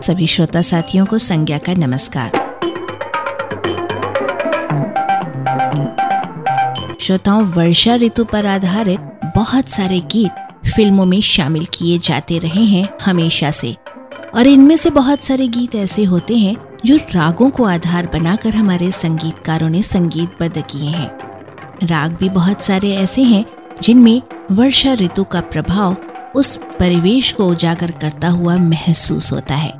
सभी श्रोता साथियों को संज्ञा का नमस्कार। श्रोताओं, वर्षा ऋतु पर आधारित बहुत सारे गीत फ़िल्मों में शामिल किए जाते रहे हैं हमेशा से। और इनमें से बहुत सारे गीत ऐसे होते हैं जो रागों को आधार बनाकर हमारे संगीतकारों ने संगीतबद्ध किए हैं। राग भी बहुत सारे ऐसे हैं जिनमें वर्षा ऋतु का प्रभाव उस परिवेश को उजागर करता हुआ महसूस होता है।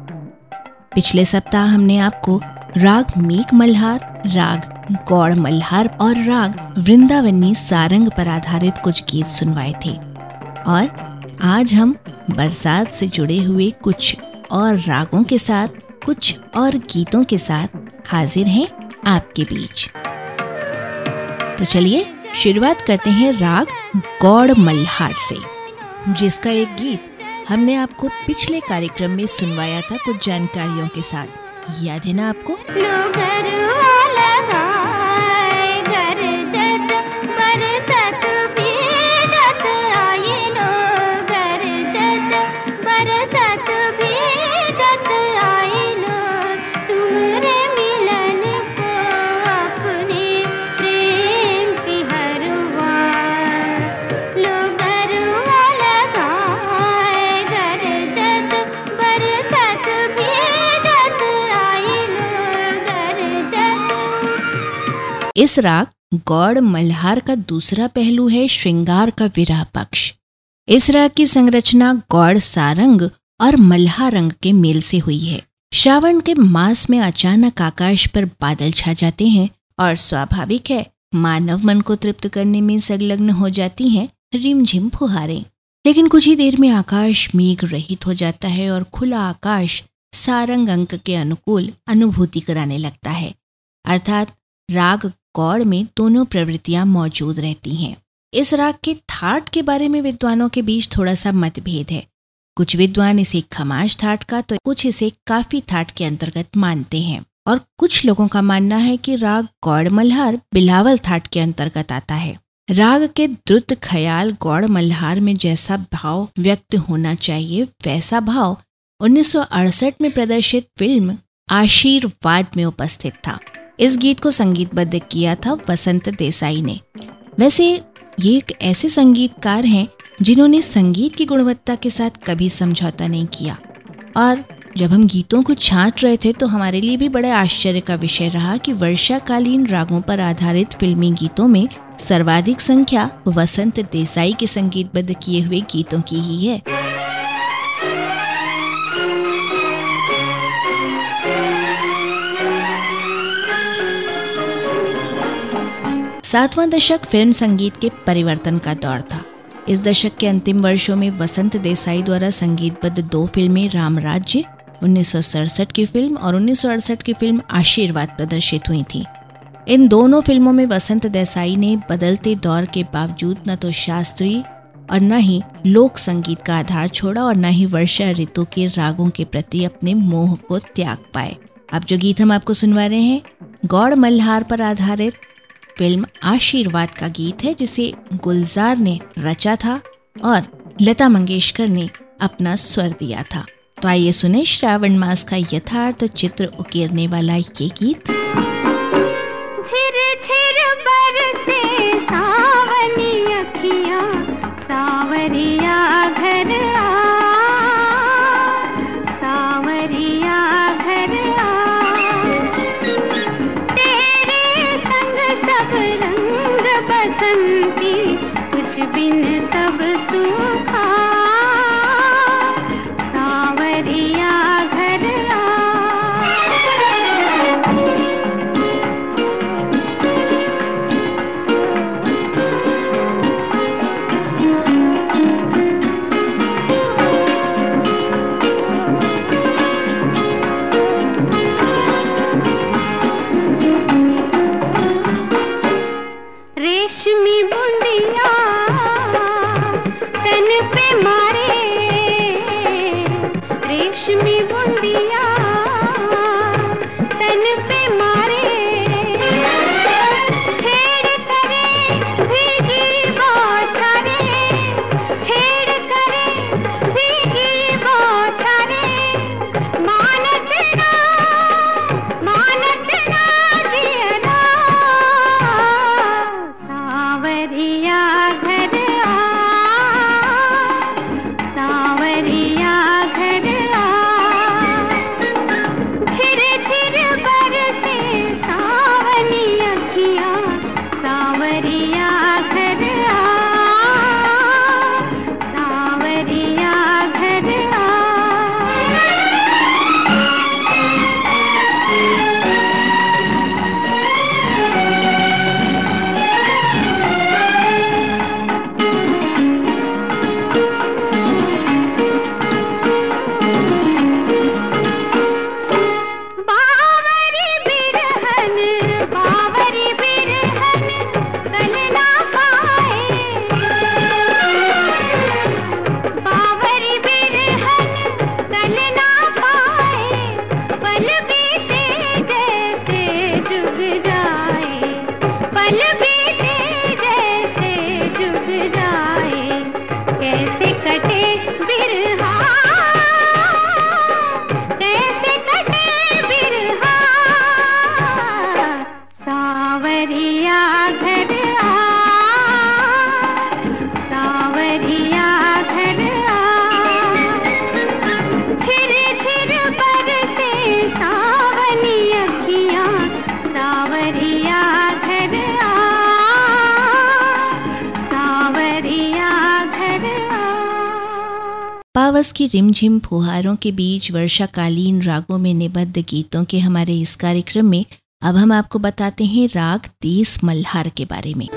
पिछले सप्ताह हमने आपको राग मेक मल्हार, राग गौड़ मल्हार और राग वृंदावनी सारंग पर आधारित कुछ गीत सुनवाए थे। और आज हम बरसात से जुड़े हुए कुछ और रागों के साथ, कुछ और गीतों के साथ हाजिर हैं आपके बीच। तो चलिए शुरुआत करते हैं राग गौड़ मल्हार से, जिसका एक गीत हमने आपको पिछले कार्यक्रम में सुनवाया था कुछ जानकारियों के साथ। याद है ना आपको? इस राग गौड़ मल्हार का दूसरा पहलू है, श्रृंगार का विरह पक्ष इस राग की संरचना गौड़ सारंग और मल्हा रंग के मेल से हुई है। श्रावण के मास में अचानक आकाश पर बादल छा जाते हैं और स्वाभाविक है, मानव मन को तृप्त करने में संलग्न हो जाती हैं, रिमझिम फुहारें। लेकिन कुछ ही देर में आकाश मेघ रहित हो जाता है और खुला आकाश सारंग अंक के अनुकूल अनुभूति कराने लगता है। अर्थात राग कौड़ में दोनों प्रवृत्तियाँ मौजूद रहती हैं। इस राग के थाट के बारे में विद्वानों के बीच थोड़ा सा मतभेद है। कुछ विद्वान इसे खमाश थाट का तो कुछ इसे काफ़ी थाट के अंतर्गत मानते हैं। और कुछ लोगों का मानना है कि राग गौड़ मल्हार बिलावल थाट के अंतर्गत आता है। राग के द्रुत ख्याल गौड़ मल्हार में जैसा भाव व्यक्त होना चाहिए, वैसा भाव 1968 में प्रदर्शित फ़िल्म आशीर्वाद में उपस्थित था। इस गीत को संगीतबद्ध किया था वसंत देसाई ने। वैसे, ये एक ऐसे संगीतकार हैं जिन्होंने संगीत की गुणवत्ता के साथ कभी समझौता नहीं किया। और जब हम गीतों को छांट रहे थे तो हमारे लिए भी बड़े आश्चर्य का विषय रहा कि वर्षाकालीन रागों पर आधारित फिल्मी गीतों में सर्वाधिक संख्या वसंत देसाई के संगीतबद्ध किए हुए गीतों की ही है। सातवां दशक फ़िल्म संगीत के परिवर्तन का दौर था। इस दशक के अंतिम वर्षों में वसंत देसाई द्वारा संगीतबद्ध दो फ़िल्में, राम राज्य, उन्नीस सौ सड़सठ की फ़िल्म और उन्नीस सौ अड़सठ की फ़िल्म आशीर्वाद प्रदर्शित हुई थी। इन दोनों फ़िल्मों में वसंत देसाई ने बदलते दौर के बावजूद न तो शास्त्रीय और न ही लोक संगीत का आधार छोड़ा और न ही वर्षा ऋतु के रागों के प्रति अपने मोह को त्याग पाए। अब जो गीत हम आपको सुनवा रहे हैं, गौड़ मल्हार पर आधारित फ़िल्म आशीर्वाद का गीत है, जिसे गुलजार ने रचा था और लता मंगेशकर ने अपना स्वर दिया था। तो आइए सुने श्रावण मास का यथार्थ चित्र उकेरने वाला ये गीत। छिर छिर बरसे रेशमी सब तन पावस की रिमझिम फुहारों के बीच वर्षाकालीन रागों में निबद्ध गीतों के हमारे इस कार्यक्रम में अब हम आपको बताते हैं राग देस मल्हार के बारे में।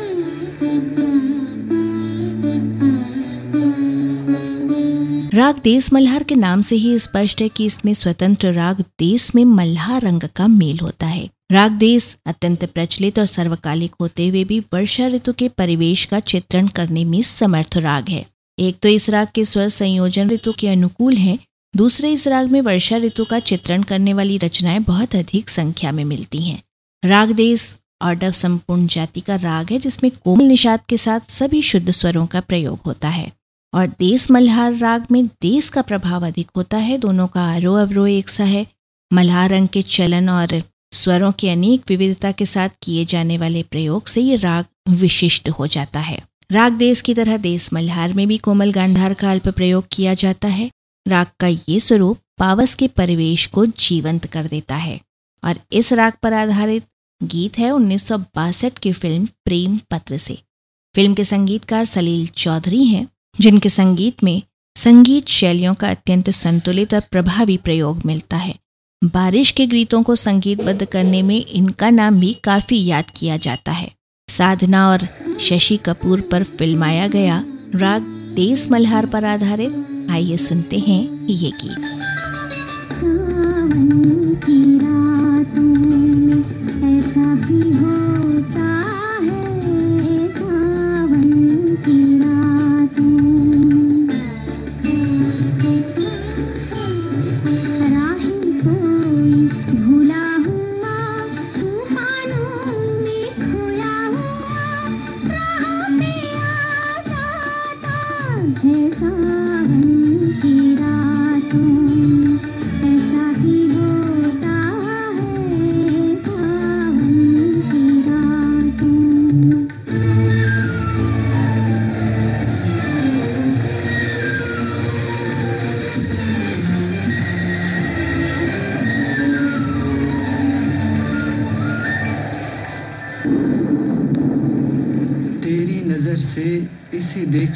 राग देस मल्हार के नाम से ही स्पष्ट है कि इसमें स्वतंत्र राग देश में मल्हार रंग का मेल होता है। राग देश अत्यंत प्रचलित और सर्वकालिक होते हुए भी वर्षा ऋतु के परिवेश का चित्रण करने में समर्थ राग है। एक तो इस राग के स्वर संयोजन ऋतु के अनुकूल हैं, दूसरे इस राग में वर्षा ऋतु का चित्रण करने वाली रचनाएँ बहुत अधिक संख्या में मिलती हैं। राग देश ऑर्डव संपूर्ण जाति का राग है, जिसमें कोमल निषाद के साथ सभी शुद्ध स्वरों का प्रयोग होता है। और देश मल्हार राग में देश का प्रभाव अधिक होता है, दोनों का आरोह अवरोह एक सा है। मल्हार रंग के चलन और स्वरों की अनेक विविधता के साथ किए जाने वाले प्रयोग से ये राग विशिष्ट हो जाता है। राग देश की तरह देश मल्हार में भी कोमल गांधार का अल्प प्रयोग किया जाता है। राग का ये स्वरूप पावस के परिवेश को जीवंत कर देता है। और इस राग पर आधारित गीत है उन्नीस सौ बासठ की फ़िल्म प्रेम पत्र से। फ़िल्म के संगीतकार सलील चौधरी हैं, जिनके संगीत में संगीत शैलियों का अत्यंत संतुलित और प्रभावी प्रयोग मिलता है। बारिश के गीतों को संगीतबद्ध करने में इनका नाम भी काफ़ी याद किया जाता है। साधना और शशि कपूर पर फिल्माया गया राग तेज मल्हार पर आधारित। आइए सुनते हैं ये गीत।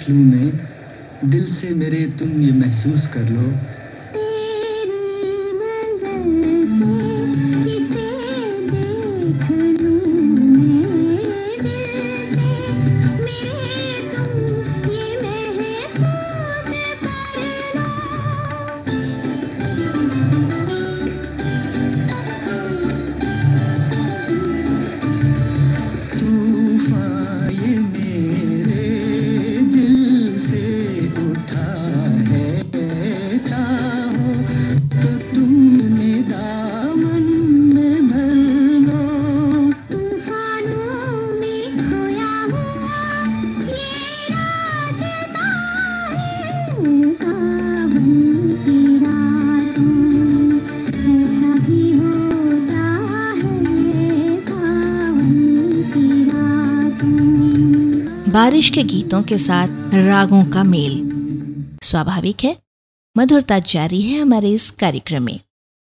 इसे में दिल से मेरे तुम ये महसूस कर लो। बारिश के गीतों के साथ रागों का मेल। स्वाभाविक है, मधुरता जारी है हमारे इस कार्यक्रम में।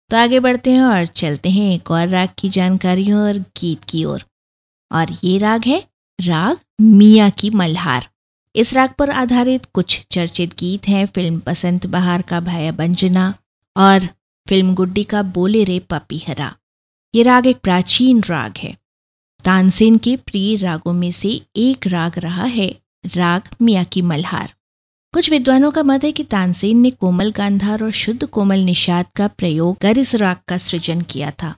तो आगे बढ़ते हैं और चलते हैं एक और राग की जानकारियों और गीत की ओर। और ये राग है, राग मिया की मल्हार। इस राग पर आधारित कुछ चर्चित गीत हैं, फ़िल्म बसंत बहार का भाया बंजना और फ़िल्म गुड्डी का बोले रे पपी हरा ये राग एक प्राचीन राग है। तानसेन के प्रिय रागों में से एक राग रहा है, राग मिया की मल्हार। कुछ विद्वानों का मत है कि तानसेन ने कोमल गांधार और शुद्ध कोमल निषाद का प्रयोग कर इस राग का सृजन किया था।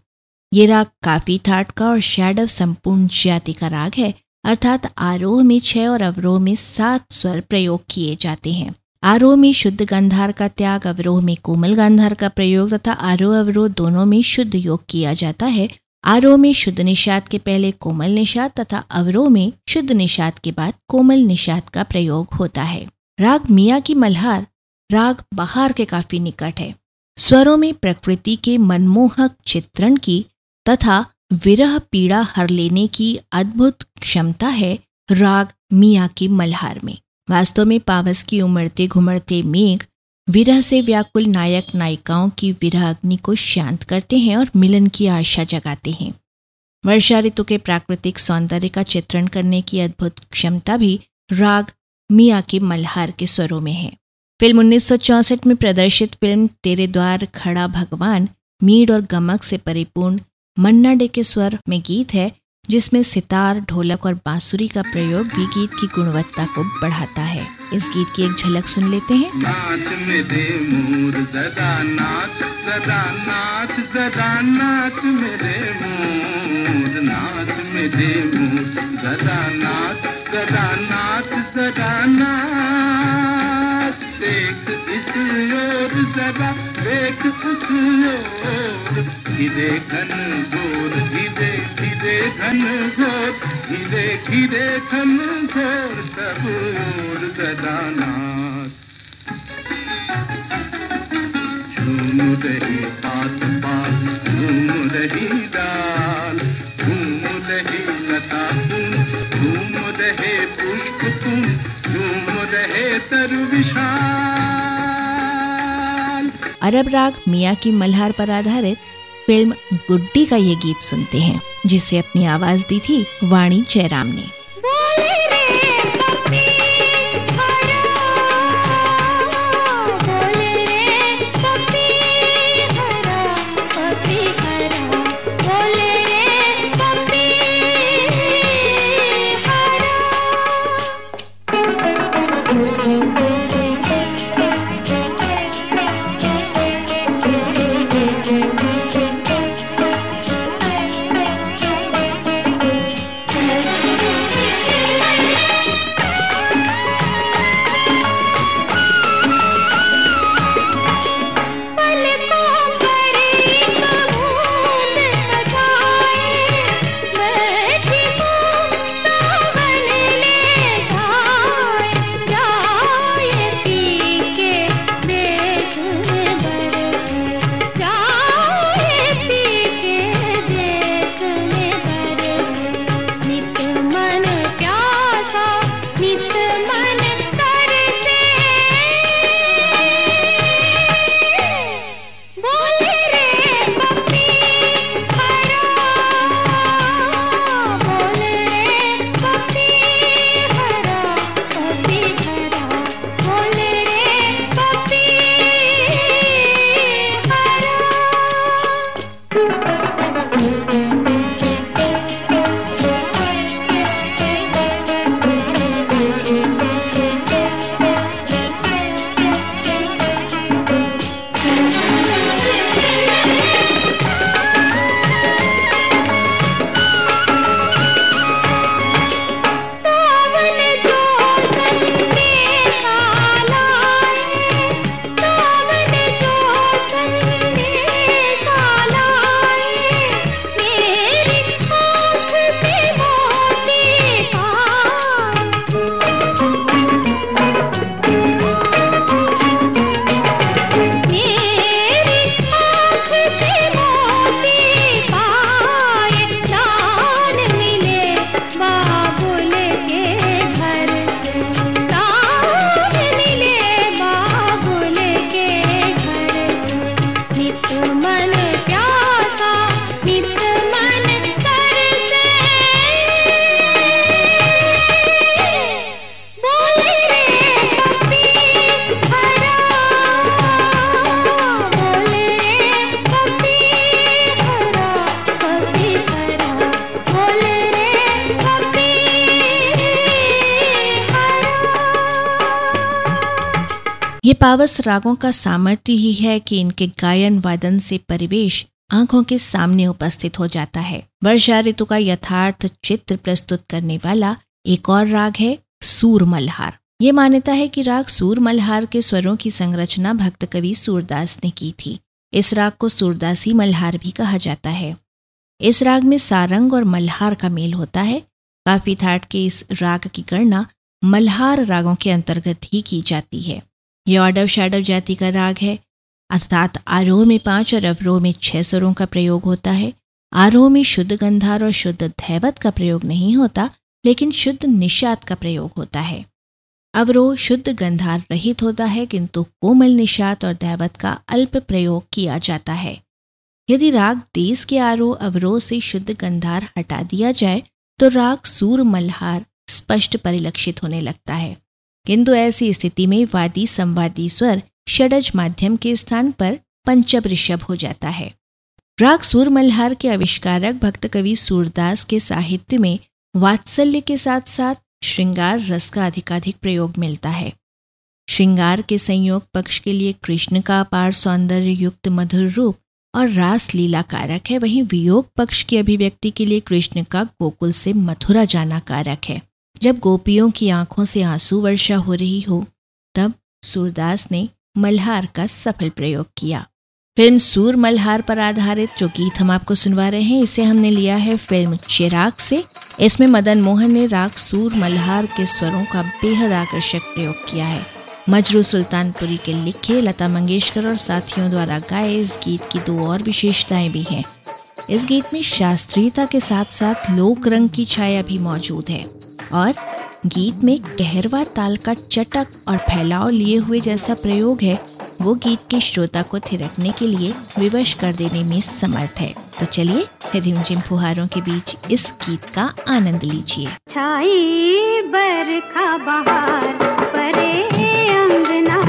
ये राग काफ़ी ठाट का और शैडव संपूर्ण जाति का राग है, अर्थात आरोह में छह और अवरोह में सात स्वर प्रयोग किए जाते हैं। आरोह में शुद्ध गंधार का त्याग, अवरोह में कोमल गांधार का प्रयोग तथा आरोह अवरोह दोनों में शुद्ध योग किया जाता है आरोह में शुद्ध निषाद के पहले कोमल निषाद तथा अवरोह में शुद्ध निषाद के बाद कोमल निषाद का प्रयोग होता है। राग मिया की मल्हार, राग बहार के काफ़ी निकट है। स्वरों में प्रकृति के मनमोहक चित्रण की तथा विरह पीड़ा हर लेने की अद्भुत क्षमता है राग मिया की मल्हार में। वास्तव में पावस की उमड़ते घुमड़ते मेघ विरह से व्याकुल नायक नायिकाओं की विरह अग्नि को शांत करते हैं और मिलन की आशा जगाते हैं। वर्षा ऋतु के प्राकृतिक सौंदर्य का चित्रण करने की अद्भुत क्षमता भी राग, मिया के मल्हार के स्वरों में है। फ़िल्म 1964 में प्रदर्शित फ़िल्म तेरे द्वार खड़ा भगवान, मीड और गमक से परिपूर्ण मन्ना डे के स्वर में गीत है जिसमें सितार, ढोलक और बांसुरी का प्रयोग भी गीत की गुणवत्ता को बढ़ाता है। इस गीत की एक झलक सुन लेते हैं। नाच मेरे मोर, जरा नाच जरा नाच जरा नाच मेरे मोर। नाच मेरे मोर, जरा नाच जरा नाच जरा नाच। देख इस ओर, जरा देख उस ओर। धीरे घन घोर धीरे धीरे घन घोर धीरे धीरे घन घोर सब ओर जरा नाच झूम रही पात पात झूम रही डाल झूम रही लता फूल झूम रहे पुष्प तुम झूम रहे तरु विशाल अरब राग मिया की मल्हार पर आधारित फ़िल्म गुड्डी का ये गीत सुनते हैं, जिसे अपनी आवाज़ दी थी वाणी जयराम ने। पावस रागों का सामर्थ्य ही है कि इनके गायन, वादन से परिवेश आँखों के सामने उपस्थित हो जाता है। वर्षा ऋतु का यथार्थ चित्र प्रस्तुत करने वाला एक और राग है सूर मल्हार ये मान्यता है कि राग सूर मल्हार के स्वरों की संरचना भक्त कवि सूरदास ने की थी। इस राग को सूरदासी मल्हार भी कहा जाता है। इस राग में सारंग और मल्हार का मेल होता है। काफ़ी थाट के इस राग की गणना मल्हार रागों के अंतर्गत ही की जाती है। यह ऑर्डव शाडव जाति का राग है। अर्थात आरोह में पाँच और अवरोह में छह स्वरों का प्रयोग होता है। आरोह में शुद्ध गंधार और शुद्ध धैवत का प्रयोग नहीं होता, लेकिन शुद्ध निषाद का प्रयोग होता है। अवरोह शुद्ध गंधार रहित होता है, किंतु कोमल निषाद और दैवत का अल्प प्रयोग किया जाता है। यदि राग देश के आरोह अवरोह से शुद्ध गंधार हटा दिया जाए तो राग सूर मल्हार स्पष्ट परिलक्षित होने लगता है। किंतु ऐसी स्थिति में वादी संवादी स्वर षडज माध्यम के स्थान पर पंचम ऋषभ हो जाता है। राग सूर मल्हार के आविष्कारक भक्त कवि सूरदास के साहित्य में वात्सल्य के साथ साथ श्रृंगार रस का अधिकाधिक प्रयोग मिलता है। श्रृंगार के संयोग पक्ष के लिए कृष्ण का अपार सौंदर्य युक्त मधुर रूप और रास लीला कारक है। वहीं वियोग पक्ष की अभिव्यक्ति के लिए कृष्ण का गोकुल से मथुरा जाना कारक है। जब गोपियों की आँखों से आँसू वर्षा हो रही हो, तब सूरदास ने मल्हार का सफल प्रयोग किया। फ़िल्म सूर मल्हार पर आधारित जो गीत हम आपको सुनवा रहे हैं, इसे हमने लिया है फ़िल्म चिराग से। इसमें मदन मोहन ने राग सूर मल्हार के स्वरों का बेहद आकर्षक प्रयोग किया है। मजरू सुल्तानपुरी के लिखे लता मंगेशकर और साथियों द्वारा गाए इस गीत की दो और विशेषताएँ भी हैं। इस गीत में शास्त्रीयता के साथ साथ लोक रंग की छाया भी मौजूद है। और गीत में गहरवा ताल का चटक और फैलाव लिए हुए जैसा प्रयोग है, वो गीत के श्रोता को थिरकने के लिए विवश कर देने में समर्थ है। तो चलिए, रिमझिम फुहारों के बीच इस गीत का आनंद लीजिए। छाई बरखा बहार, परे अंगना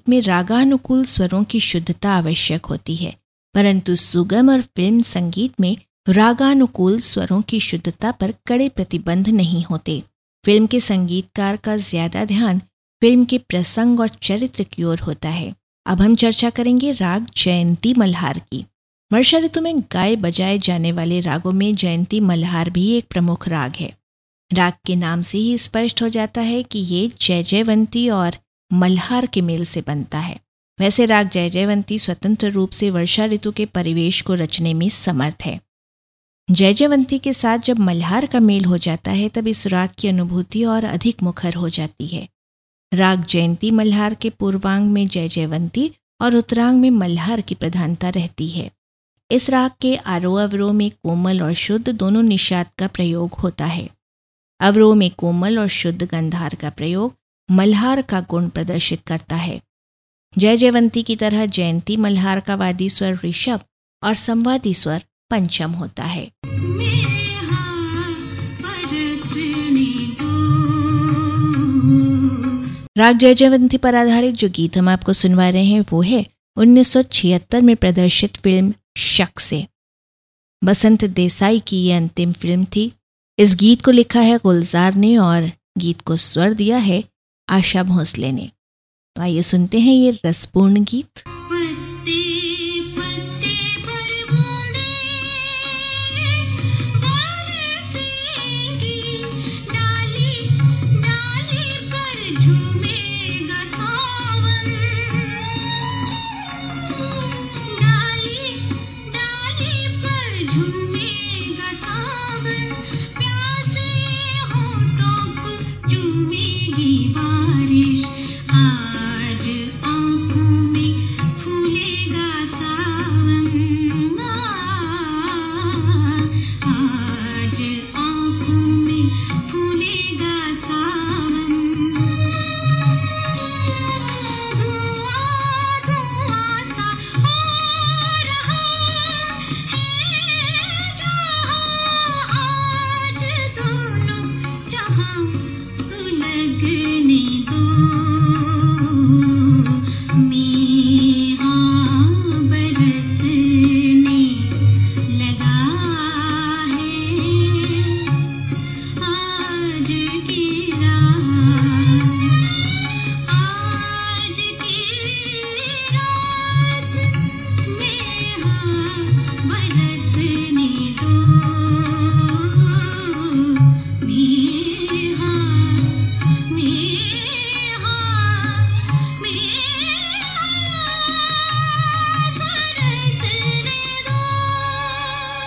संगीत में रागानुकूल स्वरों की शुद्धता आवश्यक होती है, परंतु सुगम और फ़िल्म संगीत में रागानुकूल स्वरों की शुद्धता पर कड़े प्रतिबंध नहीं होते। फ़िल्म के संगीतकार का ज़्यादा ध्यान फ़िल्म के प्रसंग और चरित्र की ओर होता है। अब हम चर्चा करेंगे राग जयंती मल्हार की। वर्षा ऋतु में गाए बजाए जाने वाले रागों में जयंती मल्हार भी एक प्रमुख राग है। राग के नाम से ही स्पष्ट हो जाता है कि ये जय जयवंती और मल्हार के मेल से बनता है। वैसे राग जय जयवंती स्वतंत्र रूप से वर्षा ऋतु के परिवेश को रचने में समर्थ है। जय जयवंती के साथ जब मल्हार का मेल हो जाता है, तब इस राग की अनुभूति और अधिक मुखर हो जाती है। राग जयंती मल्हार के पूर्वांग में जय जयवंती और उत्तरांग में मल्हार की प्रधानता रहती है। इस राग के आरोह अवरोह में कोमल और शुद्ध दोनों निषाद का प्रयोग होता है। अवरोह में कोमल और शुद्ध गंधार का प्रयोग मल्हार का गुण प्रदर्शित करता है। जय जयवंती की तरह जयंती मल्हार का वादी स्वर ऋषभ और संवादी स्वर पंचम होता है। राग जय जयवंती पर आधारित जो गीत हम आपको सुनवा रहे हैं, वो है 1976 में प्रदर्शित फ़िल्म शक से बसंत देसाई की ये अंतिम फ़िल्म थी। इस गीत को लिखा है गुलजार ने और गीत को स्वर दिया है आशा भोसले ने तो आइए सुनते हैं ये रसपूर्ण गीत।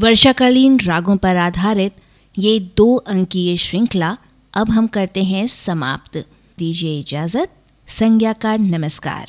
वर्षाकालीन रागों पर आधारित ये दो अंकीय श्रृंखला अब हम करते हैं समाप्त दीजिए इजाज़त संज्ञा का नमस्कार